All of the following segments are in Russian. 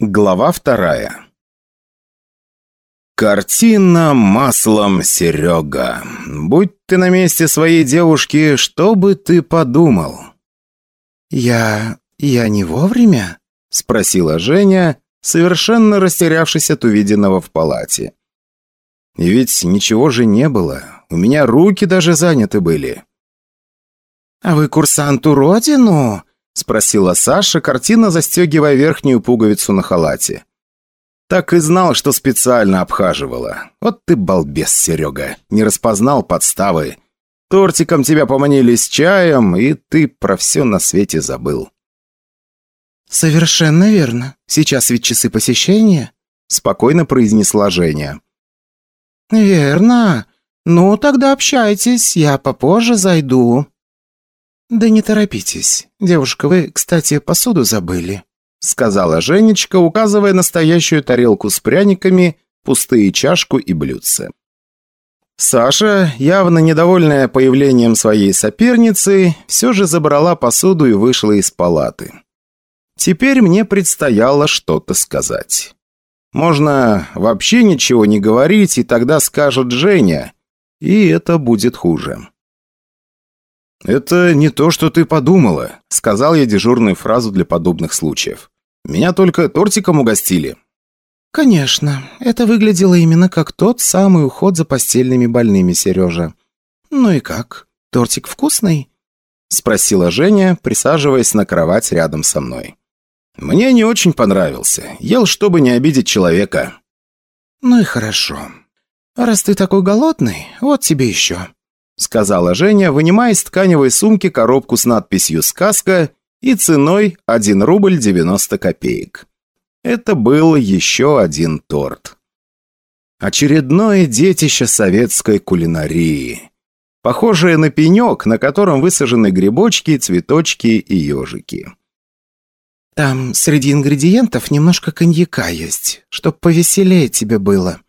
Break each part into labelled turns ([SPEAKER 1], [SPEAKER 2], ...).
[SPEAKER 1] Глава вторая Картина маслом, Серега. Будь ты на месте своей девушки, что бы ты подумал?
[SPEAKER 2] «Я... я не вовремя?»
[SPEAKER 1] — спросила Женя, совершенно растерявшись от увиденного в палате. И ведь ничего же не было. У меня руки даже заняты были.
[SPEAKER 2] «А вы курсанту родину?» — спросила Саша, картина застегивая верхнюю пуговицу на халате.
[SPEAKER 1] Так и знал, что специально обхаживала. Вот ты балбес, Серега. Не распознал подставы. Тортиком тебя поманили с чаем, и ты про все на свете забыл.
[SPEAKER 2] «Совершенно верно. Сейчас ведь часы посещения», — спокойно произнесла Женя. «Верно. Ну, тогда общайтесь, я попозже зайду». «Да не торопитесь. Девушка, вы, кстати, посуду забыли».
[SPEAKER 1] — сказала Женечка, указывая настоящую тарелку с пряниками, пустые чашку и блюдце. Саша, явно недовольная появлением своей соперницы, все же забрала посуду и вышла из палаты. Теперь мне предстояло что-то сказать. Можно вообще ничего не говорить, и тогда скажет Женя, и это будет хуже. «Это не то, что ты подумала», — сказал я дежурную фразу для подобных случаев. «Меня только тортиком угостили».
[SPEAKER 2] «Конечно, это выглядело именно как тот самый уход за постельными больными, Сережа. Ну и как? Тортик вкусный?» — спросила Женя, присаживаясь на кровать рядом со мной.
[SPEAKER 1] «Мне не очень понравился. Ел, чтобы не обидеть человека».
[SPEAKER 2] «Ну и хорошо. Раз ты такой голодный, вот тебе еще»
[SPEAKER 1] сказала Женя, вынимая из тканевой сумки коробку с надписью «Сказка» и ценой 1 рубль 90 копеек. Это был еще один торт. Очередное детище советской кулинарии. Похожее на пенек, на котором высажены грибочки, цветочки и ежики.
[SPEAKER 2] «Там среди ингредиентов немножко коньяка есть, чтоб повеселее тебе было»,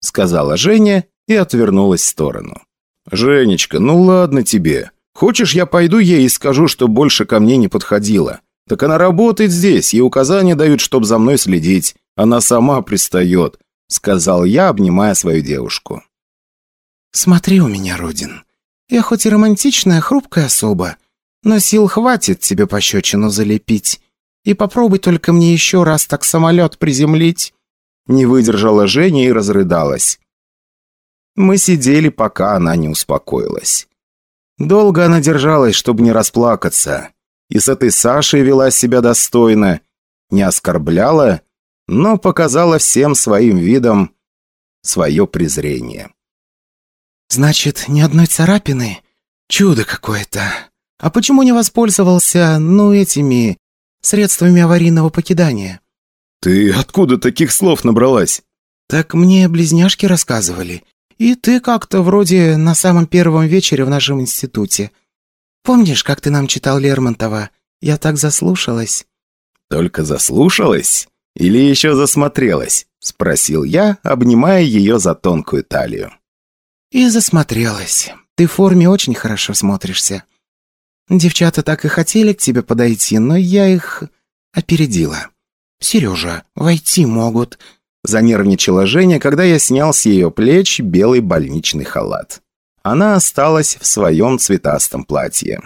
[SPEAKER 2] сказала Женя и отвернулась в сторону.
[SPEAKER 1] «Женечка, ну ладно тебе. Хочешь, я пойду ей и скажу, что больше ко мне не подходила? Так она работает здесь, ей указания дают, чтоб за мной следить. Она сама пристает», — сказал я, обнимая свою девушку.
[SPEAKER 2] «Смотри у меня, Родин. Я хоть и романтичная, хрупкая особа, но сил хватит тебе пощечину залепить. И попробуй только мне еще раз так самолет приземлить».
[SPEAKER 1] Не выдержала Женя и разрыдалась. Мы сидели, пока она не успокоилась. Долго она держалась, чтобы не расплакаться. И с этой Сашей вела себя достойно. Не оскорбляла, но показала всем своим видом свое презрение.
[SPEAKER 2] «Значит, ни одной царапины? Чудо какое-то. А почему не воспользовался, ну, этими средствами аварийного покидания?»
[SPEAKER 1] «Ты откуда таких слов набралась?»
[SPEAKER 2] «Так мне близняшки рассказывали. И ты как-то вроде на самом первом вечере в нашем институте. Помнишь, как ты нам читал Лермонтова? Я так заслушалась».
[SPEAKER 1] «Только заслушалась? Или еще засмотрелась?» — спросил я, обнимая ее за тонкую талию.
[SPEAKER 2] «И засмотрелась. Ты в форме очень хорошо смотришься. Девчата так и хотели к тебе подойти, но я их опередила. Сережа, войти могут.
[SPEAKER 1] Занервничала Женя, когда я снял с ее плеч белый больничный халат. Она осталась в своем цветастом платье.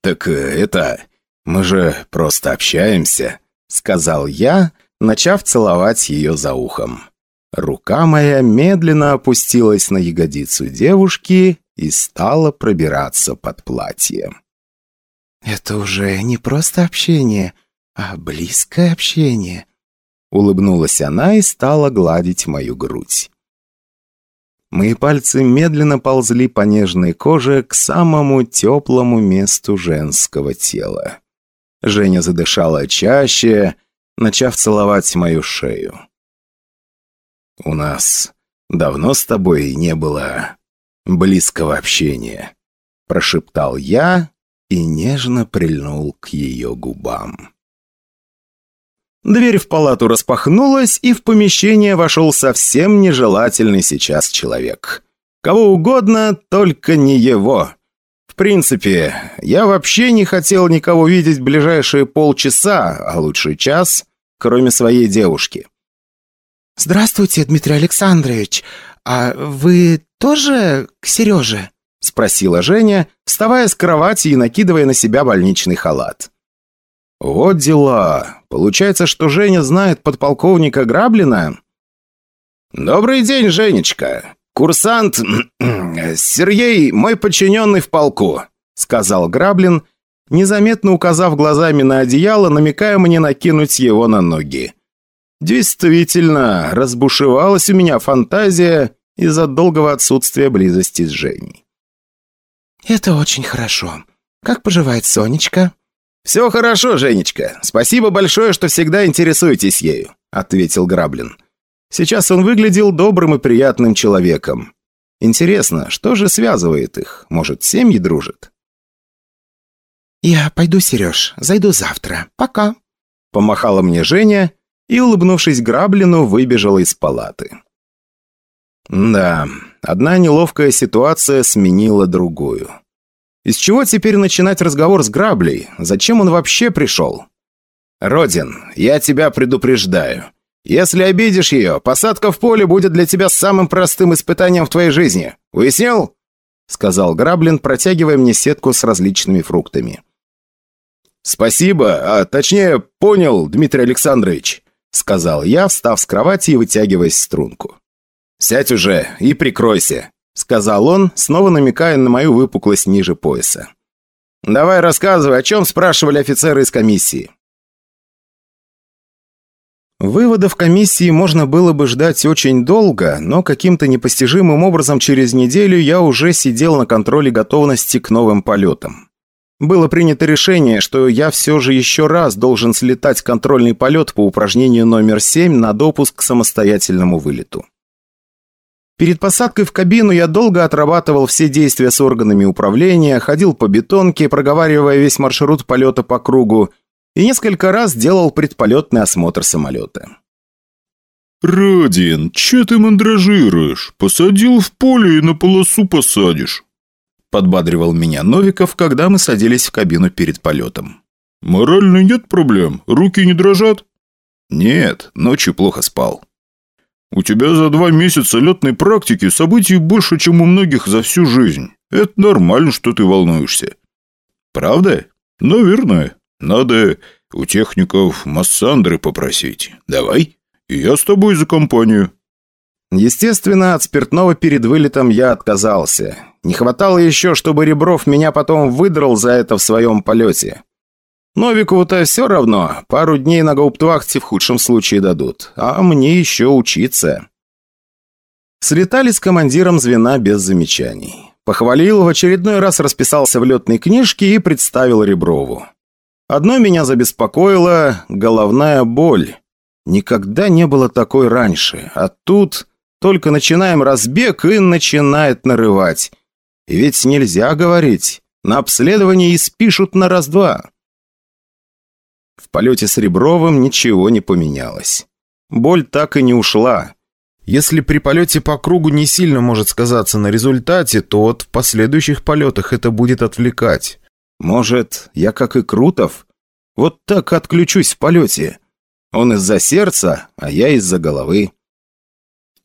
[SPEAKER 1] «Так э, это... мы же просто общаемся», — сказал я, начав целовать ее за ухом. Рука моя медленно опустилась на ягодицу девушки и стала пробираться под платье.
[SPEAKER 2] «Это уже не просто общение, а близкое общение»,
[SPEAKER 1] Улыбнулась она и стала гладить мою грудь. Мои пальцы медленно ползли по нежной коже к самому теплому месту женского тела. Женя задышала чаще, начав целовать мою шею. «У нас давно с тобой не было близкого общения», прошептал я и нежно прильнул к ее губам. Дверь в палату распахнулась, и в помещение вошел совсем нежелательный сейчас человек. Кого угодно, только не его. В принципе, я вообще не хотел никого видеть ближайшие полчаса, а лучше час, кроме своей девушки.
[SPEAKER 2] «Здравствуйте, Дмитрий Александрович. А вы тоже к Сереже?»
[SPEAKER 1] — спросила Женя, вставая с кровати и накидывая на себя больничный халат. «Вот дела. Получается, что Женя знает подполковника Граблина?» «Добрый день, Женечка. Курсант Сергей, мой подчиненный в полку», — сказал Граблин, незаметно указав глазами на одеяло, намекая мне накинуть его на ноги. Действительно, разбушевалась у меня фантазия из-за долгого отсутствия близости с Женей.
[SPEAKER 2] «Это очень хорошо. Как поживает Сонечка?»
[SPEAKER 1] «Все хорошо, Женечка. Спасибо большое, что всегда интересуетесь ею», — ответил Граблин. Сейчас он выглядел добрым и приятным человеком. Интересно, что же связывает их? Может, семьи дружат?
[SPEAKER 2] «Я пойду, Сереж. Зайду завтра. Пока».
[SPEAKER 1] Помахала мне Женя и, улыбнувшись Граблину, выбежала из палаты. Да, одна неловкая ситуация сменила другую. Из чего теперь начинать разговор с Граблей? Зачем он вообще пришел? «Родин, я тебя предупреждаю. Если обидишь ее, посадка в поле будет для тебя самым простым испытанием в твоей жизни. Уяснил?» Сказал Граблин, протягивая мне сетку с различными фруктами. «Спасибо, а точнее, понял, Дмитрий Александрович», сказал я, встав с кровати и вытягиваясь в струнку. «Сядь уже и прикройся», сказал он, снова намекая на мою выпуклость ниже пояса. «Давай рассказывай, о чем спрашивали офицеры из комиссии?» Выводов комиссии можно было бы ждать очень долго, но каким-то непостижимым образом через неделю я уже сидел на контроле готовности к новым полетам. Было принято решение, что я все же еще раз должен слетать контрольный полет по упражнению номер 7 на допуск к самостоятельному вылету. Перед посадкой в кабину я долго отрабатывал все действия с органами управления, ходил по бетонке, проговаривая весь маршрут полета по кругу, и несколько раз делал предполетный осмотр самолета.
[SPEAKER 3] «Радин, че ты мандражируешь? Посадил в поле и на полосу посадишь.
[SPEAKER 1] Подбадривал меня Новиков, когда мы садились в кабину перед полетом.
[SPEAKER 3] «Морально нет проблем? Руки не дрожат?»
[SPEAKER 1] «Нет, ночью плохо спал».
[SPEAKER 3] «У тебя за два месяца летной практики событий больше, чем у многих за всю жизнь. Это нормально, что ты волнуешься».
[SPEAKER 1] «Правда?»
[SPEAKER 3] «Наверное. Надо у техников массандры попросить. Давай, и я с тобой за компанию».
[SPEAKER 1] Естественно, от спиртного перед вылетом я отказался. Не хватало еще, чтобы Ребров меня потом выдрал за это в своем полете. Новикову-то все равно, пару дней на гауптвахте в худшем случае дадут, а мне еще учиться. Слетали с командиром звена без замечаний. Похвалил, в очередной раз расписался в летной книжке и представил Реброву. Одно меня забеспокоило – головная боль. Никогда не было такой раньше, а тут только начинаем разбег и начинает нарывать. И ведь нельзя говорить. На обследовании спишут на раз-два. Полете с Ребровым ничего не поменялось. Боль так и не ушла. Если при полете по кругу не сильно может сказаться на результате, то вот в последующих полетах это будет отвлекать. Может, я как и Крутов? Вот так отключусь в полете. Он из-за сердца, а я из-за головы.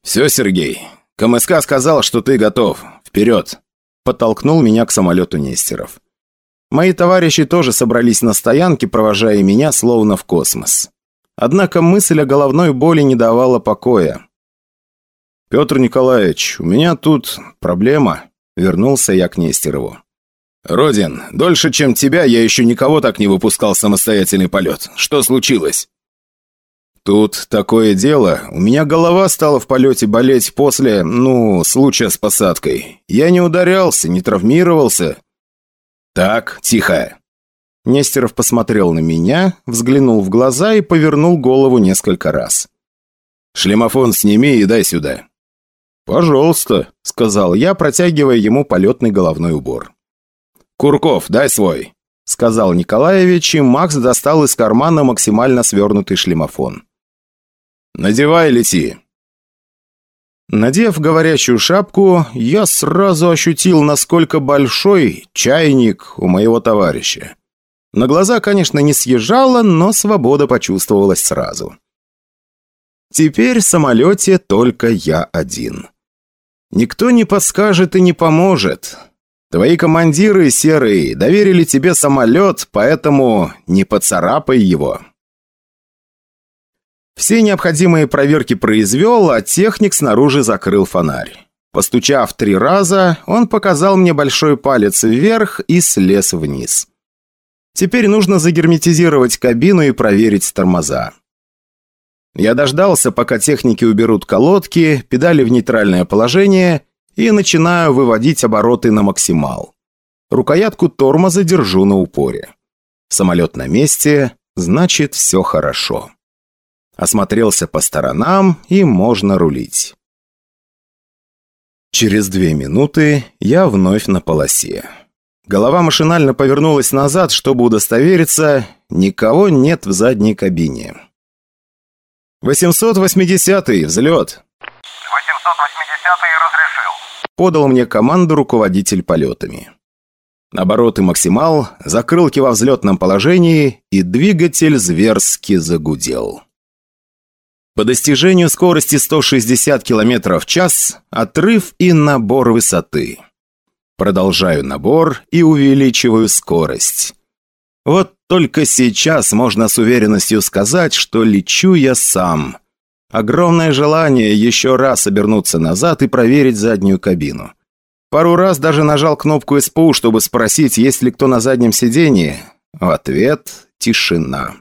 [SPEAKER 1] «Все, Сергей. КМСК сказал, что ты готов. Вперед!» Подтолкнул меня к самолету Нестеров. Мои товарищи тоже собрались на стоянке, провожая меня словно в космос. Однако мысль о головной боли не давала покоя. «Петр Николаевич, у меня тут проблема», — вернулся я к Нестерову. «Родин, дольше, чем тебя, я еще никого так не выпускал самостоятельный полет. Что случилось?» «Тут такое дело. У меня голова стала в полете болеть после, ну, случая с посадкой. Я не ударялся, не травмировался». «Так, тихо». Нестеров посмотрел на меня, взглянул в глаза и повернул голову несколько раз. «Шлемофон сними и дай сюда». «Пожалуйста», — сказал я, протягивая ему полетный головной убор. «Курков, дай свой», — сказал Николаевич, и Макс достал из кармана максимально свернутый шлемофон. «Надевай, лети!» Надев говорящую шапку, я сразу ощутил, насколько большой чайник у моего товарища. На глаза, конечно, не съезжала, но свобода почувствовалась сразу. Теперь в самолете только я один. Никто не подскажет и не поможет. Твои командиры, серые, доверили тебе самолет, поэтому не поцарапай его. Все необходимые проверки произвел, а техник снаружи закрыл фонарь. Постучав три раза, он показал мне большой палец вверх и слез вниз. Теперь нужно загерметизировать кабину и проверить тормоза. Я дождался, пока техники уберут колодки, педали в нейтральное положение и начинаю выводить обороты на максимал. Рукоятку тормоза держу на упоре. Самолет на месте, значит все хорошо. Осмотрелся по сторонам и можно рулить. Через две минуты я вновь на полосе. Голова машинально повернулась назад, чтобы удостовериться, никого нет в задней кабине. 880-й, взлет.
[SPEAKER 4] 880-й разрешил.
[SPEAKER 1] Подал мне команду руководитель полетами. Обороты максимал, закрылки во взлетном положении, и двигатель зверски загудел. По достижению скорости 160 км в час, отрыв и набор высоты. Продолжаю набор и увеличиваю скорость. Вот только сейчас можно с уверенностью сказать, что лечу я сам. Огромное желание еще раз обернуться назад и проверить заднюю кабину. Пару раз даже нажал кнопку СПУ, чтобы спросить, есть ли кто на заднем сидении. В ответ – тишина.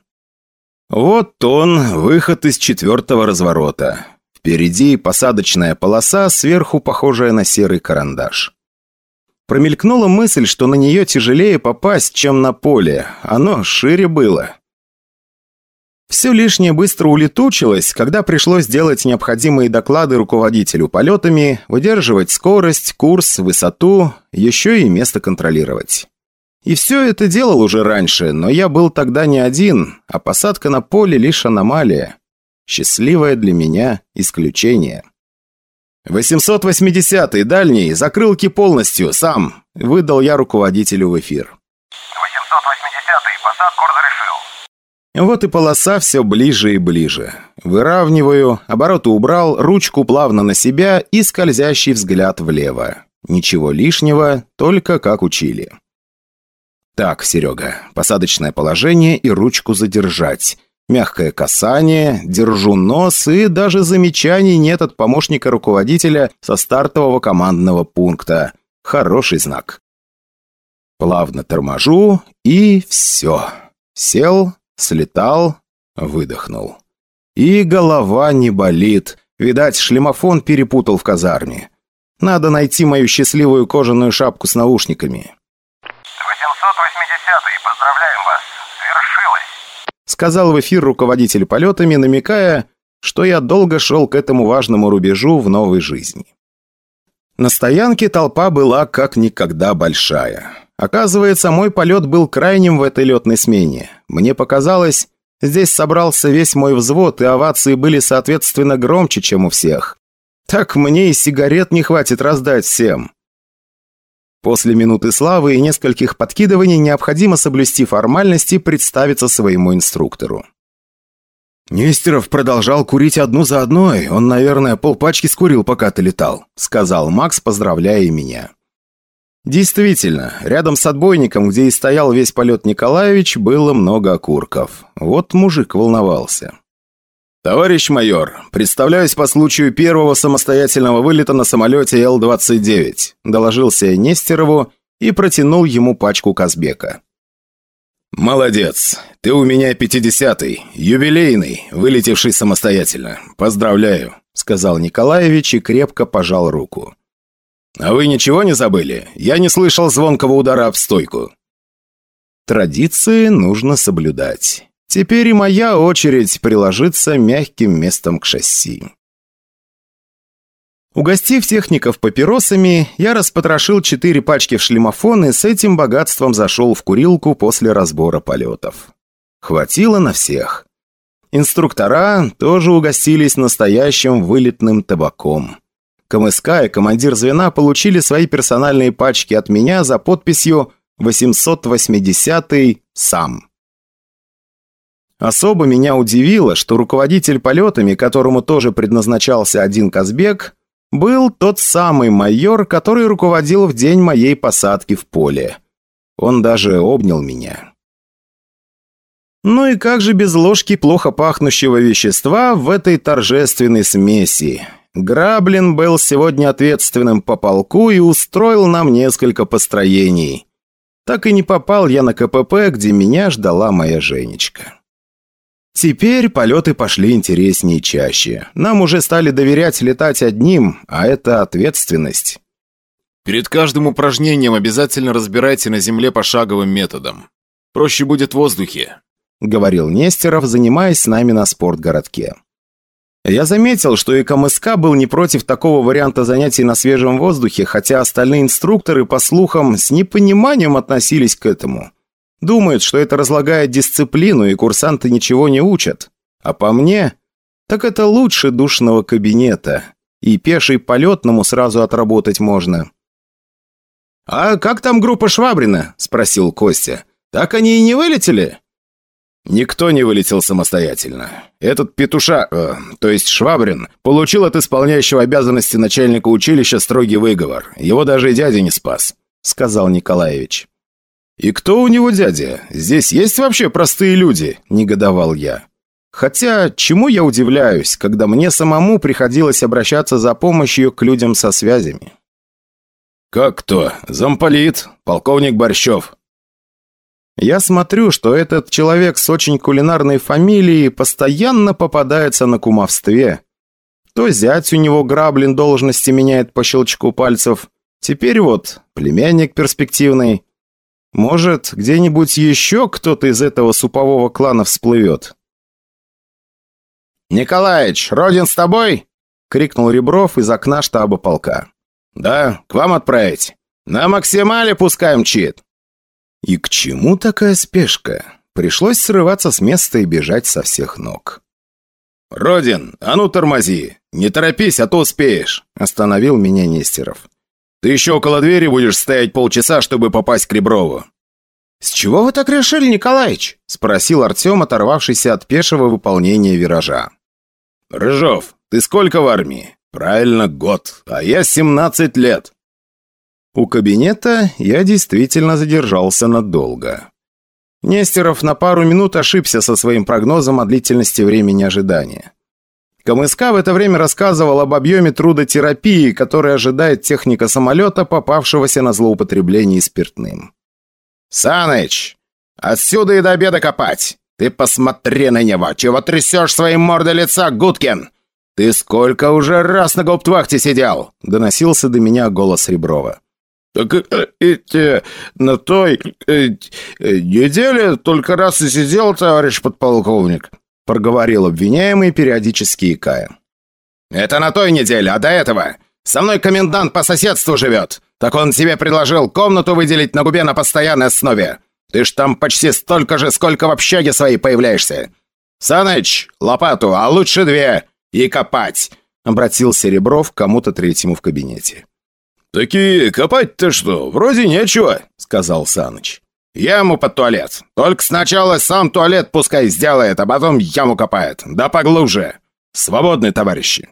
[SPEAKER 1] Вот он, выход из четвертого разворота. Впереди посадочная полоса, сверху похожая на серый карандаш. Промелькнула мысль, что на нее тяжелее попасть, чем на поле. Оно шире было. Все лишнее быстро улетучилось, когда пришлось делать необходимые доклады руководителю полетами, выдерживать скорость, курс, высоту, еще и место контролировать. И все это делал уже раньше, но я был тогда не один, а посадка на поле лишь аномалия. Счастливое для меня исключение. 880-й, дальний, закрылки полностью, сам. Выдал я руководителю в эфир.
[SPEAKER 4] 880-й, посадку разрешил.
[SPEAKER 1] Вот и полоса все ближе и ближе. Выравниваю, обороты убрал, ручку плавно на себя и скользящий взгляд влево. Ничего лишнего, только как учили. «Так, Серега, посадочное положение и ручку задержать. Мягкое касание, держу нос и даже замечаний нет от помощника руководителя со стартового командного пункта. Хороший знак. Плавно торможу и все. Сел, слетал, выдохнул. И голова не болит. Видать, шлемофон перепутал в казарме. Надо найти мою счастливую кожаную шапку с наушниками. Сказал в эфир руководитель полетами, намекая, что я долго шел к этому важному рубежу в новой жизни. На стоянке толпа была как никогда большая. Оказывается, мой полет был крайним в этой летной смене. Мне показалось, здесь собрался весь мой взвод, и овации были, соответственно, громче, чем у всех. Так мне и сигарет не хватит раздать всем. После минуты славы и нескольких подкидываний необходимо соблюсти формальности и представиться своему инструктору. «Нестеров продолжал курить одну за одной. Он, наверное, полпачки скурил, пока ты летал», — сказал Макс, поздравляя меня. Действительно, рядом с отбойником, где и стоял весь полет Николаевич, было много окурков. Вот мужик волновался. «Товарищ майор, представляюсь по случаю первого самостоятельного вылета на самолете Л-29», доложился я Нестерову и протянул ему пачку Казбека. «Молодец. Ты у меня пятидесятый, юбилейный, вылетевший самостоятельно. Поздравляю», сказал Николаевич и крепко пожал руку. «А вы ничего не забыли? Я не слышал звонкого удара в стойку». Традиции нужно соблюдать. Теперь и моя очередь приложиться мягким местом к шасси. Угостив техников папиросами, я распотрошил четыре пачки в шлемофон и с этим богатством зашел в курилку после разбора полетов. Хватило на всех. Инструктора тоже угостились настоящим вылетным табаком. КМСК и командир звена получили свои персональные пачки от меня за подписью 880 сам. Особо меня удивило, что руководитель полетами, которому тоже предназначался один Казбек, был тот самый майор, который руководил в день моей посадки в поле. Он даже обнял меня. Ну и как же без ложки плохо пахнущего вещества в этой торжественной смеси? Граблин был сегодня ответственным по полку и устроил нам несколько построений. Так и не попал я на КПП, где меня ждала моя Женечка. Теперь полеты пошли интереснее и чаще. Нам уже стали доверять летать одним, а это ответственность.
[SPEAKER 5] Перед каждым упражнением обязательно разбирайте на земле пошаговым методом. Проще будет в воздухе», —
[SPEAKER 1] говорил Нестеров, занимаясь с нами на спортгородке. Я заметил, что и КМСК был не против такого варианта занятий на свежем воздухе, хотя остальные инструкторы, по слухам, с непониманием относились к этому. Думают, что это разлагает дисциплину, и курсанты ничего не учат. А по мне, так это лучше душного кабинета. И пеший полетному сразу отработать можно. «А как там группа Швабрина?» – спросил Костя. «Так они и не вылетели?»
[SPEAKER 3] Никто не вылетел самостоятельно. Этот петуша, э, то есть Швабрин, получил от исполняющего обязанности начальника училища строгий выговор. Его даже и дядя не спас», — сказал Николаевич. «И кто у него дядя? Здесь есть вообще простые люди?» – негодовал я. Хотя, чему я удивляюсь, когда мне самому приходилось обращаться за помощью к людям со связями? «Как кто? Замполит, полковник Борщев»,
[SPEAKER 1] я смотрю, что этот человек с очень кулинарной фамилией постоянно попадается на кумовстве. То зять у него граблин должности меняет по щелчку пальцев. Теперь вот племянник перспективный. Может, где-нибудь еще кто-то из этого супового клана всплывет?
[SPEAKER 2] «Николаич, Родин с тобой?» — крикнул Ребров из окна штаба полка.
[SPEAKER 3] «Да, к вам отправить.
[SPEAKER 2] На максимале пускай мчит».
[SPEAKER 1] И к чему такая спешка? Пришлось срываться с места и бежать со всех ног.
[SPEAKER 3] «Родин, а ну тормози! Не торопись, а то успеешь!» Остановил меня Нестеров. «Ты еще около двери будешь стоять полчаса, чтобы попасть к Реброву».
[SPEAKER 2] «С чего вы так решили, Николаич?» Спросил Артем, оторвавшийся от пешего выполнения виража.
[SPEAKER 3] «Рыжов, ты сколько в армии?» «Правильно, год, а я 17 лет».
[SPEAKER 1] У кабинета я действительно задержался надолго. Нестеров на пару минут ошибся со своим прогнозом о длительности времени ожидания. КМСК в это время рассказывал об объеме трудотерапии, который ожидает техника самолета, попавшегося на злоупотребление спиртным.
[SPEAKER 2] «Саныч, отсюда и до обеда копать! Ты посмотри на него! Чего трясешь своей мордой лица, Гудкин? Ты сколько уже раз на гауптвахте сидел?» Доносился до меня голос Реброва.
[SPEAKER 3] «Так э, эти, на той э, неделе только раз и сидел, товарищ подполковник»,
[SPEAKER 1] проговорил обвиняемый, периодически икая.
[SPEAKER 2] «Это на той неделе, а до этого со мной комендант по соседству живет. Так он тебе предложил комнату выделить на губе на постоянной основе. Ты ж там почти столько же, сколько в общаге своей появляешься. Саныч, лопату, а лучше две, и копать!» Обратился Ребров к кому-то третьему в кабинете.
[SPEAKER 3] «Такие копать-то что? Вроде нечего», — сказал Саныч.
[SPEAKER 2] «Яму под туалет. Только сначала сам туалет пускай сделает, а потом яму копает. Да поглубже. Свободны, товарищи».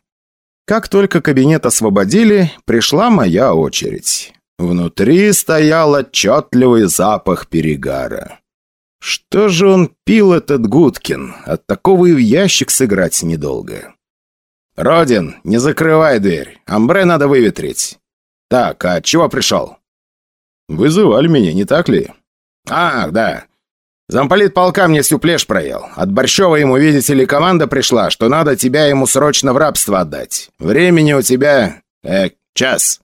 [SPEAKER 1] Как только кабинет освободили, пришла моя очередь. Внутри стоял отчетливый запах перегара. Что же он пил, этот Гудкин? От такого и в ящик сыграть недолго.
[SPEAKER 2] «Родин, не закрывай дверь. Амбре надо выветрить. «Так, а чего пришел?»
[SPEAKER 3] «Вызывали меня, не так ли?»
[SPEAKER 2] «Ах, да. Замполит полка мне всю плешь проел. От Борщева ему, видите ли, команда пришла, что надо тебя ему срочно в рабство отдать. Времени у тебя... э, час».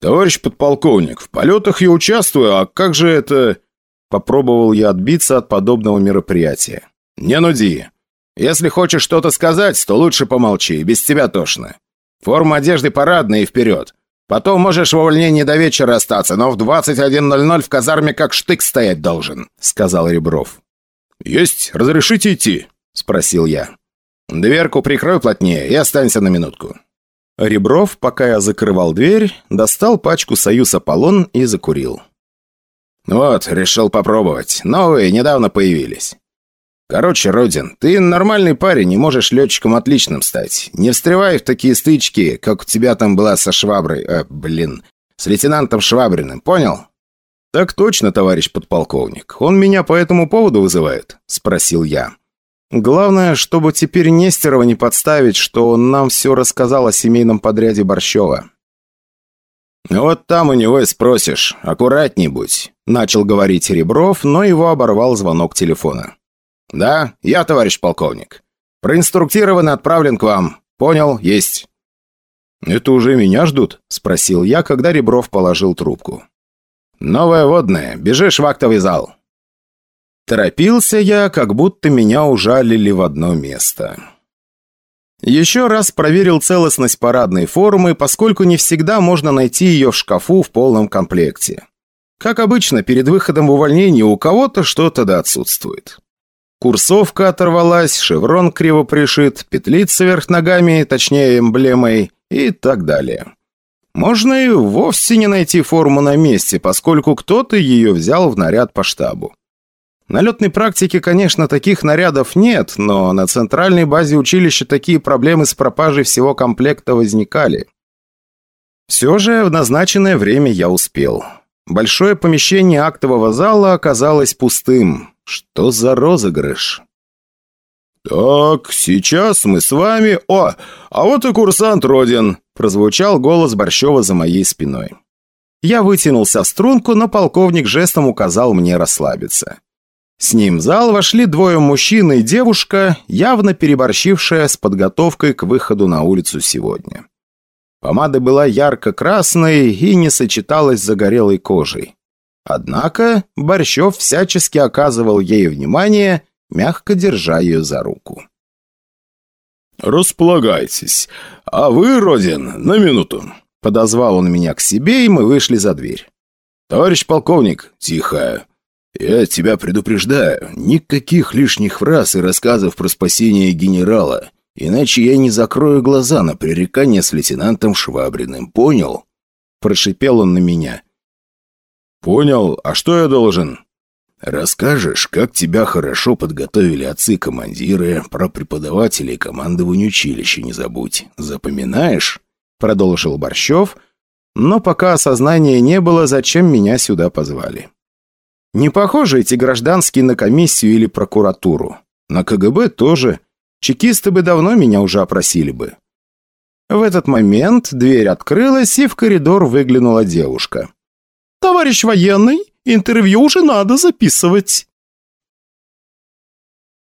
[SPEAKER 3] «Товарищ подполковник, в полетах я участвую, а как же это...»
[SPEAKER 1] Попробовал я отбиться от подобного мероприятия.
[SPEAKER 2] «Не нуди. Если хочешь что-то сказать, то лучше помолчи, без тебя тошно. Форма одежды парадная и вперед. Потом можешь в увольнении до вечера остаться, но в 21.00 в казарме как штык стоять должен», — сказал Ребров.
[SPEAKER 3] «Есть, разрешите идти?» — спросил я.
[SPEAKER 2] «Дверку прикрой плотнее и останься на минутку».
[SPEAKER 1] Ребров, пока я закрывал дверь, достал пачку «Союз Аполлон» и закурил.
[SPEAKER 3] «Вот, решил попробовать. Новые недавно появились». «Короче, Родин, ты нормальный парень и можешь летчиком отличным стать. Не встревай в такие стычки, как у тебя там была со Шваброй... Э, блин, с лейтенантом Швабриным, понял?» «Так точно, товарищ подполковник. Он меня по этому поводу вызывает?» – спросил я. «Главное, чтобы теперь Нестерова не подставить, что он нам все рассказал о семейном подряде Борщева». «Вот там у него и спросишь. Аккуратней будь», – начал говорить Ребров, но его оборвал звонок телефона. «Да, я, товарищ полковник. Проинструктирован и отправлен к вам. Понял, есть».
[SPEAKER 1] «Это уже меня ждут?» – спросил я, когда Ребров положил трубку.
[SPEAKER 3] «Новая водная. Бежишь в актовый зал».
[SPEAKER 1] Торопился я, как будто меня ужалили в одно место. Еще раз проверил целостность парадной формы, поскольку не всегда можно найти ее в шкафу в полном комплекте. Как обычно, перед выходом в увольнение у кого-то что-то да отсутствует. Курсовка оторвалась, шеврон криво пришит, петлица вверх ногами, точнее эмблемой и так далее. Можно и вовсе не найти форму на месте, поскольку кто-то ее взял в наряд по штабу. На летной практике, конечно, таких нарядов нет, но на центральной базе училища такие проблемы с пропажей всего комплекта возникали. Все же в назначенное время я успел. Большое помещение актового зала оказалось пустым. Что за розыгрыш?
[SPEAKER 3] «Так, сейчас мы с вами... О, а вот и курсант Родин!»
[SPEAKER 1] Прозвучал голос Борщева за моей спиной. Я вытянулся в струнку, но полковник жестом указал мне расслабиться. С ним в зал вошли двое мужчин и девушка, явно переборщившая с подготовкой к выходу на улицу сегодня. Помада была ярко-красной и не сочеталась с загорелой кожей. Однако Борщев всячески оказывал ей внимание, мягко держа ее за руку.
[SPEAKER 3] «Располагайтесь. А вы, Родин, на минуту».
[SPEAKER 1] Подозвал он меня к себе, и мы вышли за дверь.
[SPEAKER 3] «Товарищ полковник, тихо. Я тебя предупреждаю, никаких лишних фраз и рассказов про спасение генерала, иначе я не закрою глаза на пререкание с лейтенантом Швабриным, понял?»
[SPEAKER 1] Прошипел он на меня.
[SPEAKER 3] «Понял. А что я должен?» «Расскажешь, как тебя хорошо подготовили отцы-командиры, про преподавателей командования училища не забудь. Запоминаешь?»
[SPEAKER 1] Продолжил Борщев, но пока осознания не было, зачем меня сюда позвали. Не похожи эти гражданские на комиссию или прокуратуру. На КГБ тоже. Чекисты бы давно меня уже опросили бы. В этот момент дверь открылась, и в коридор выглянула девушка. «Товарищ военный, интервью уже надо записывать»,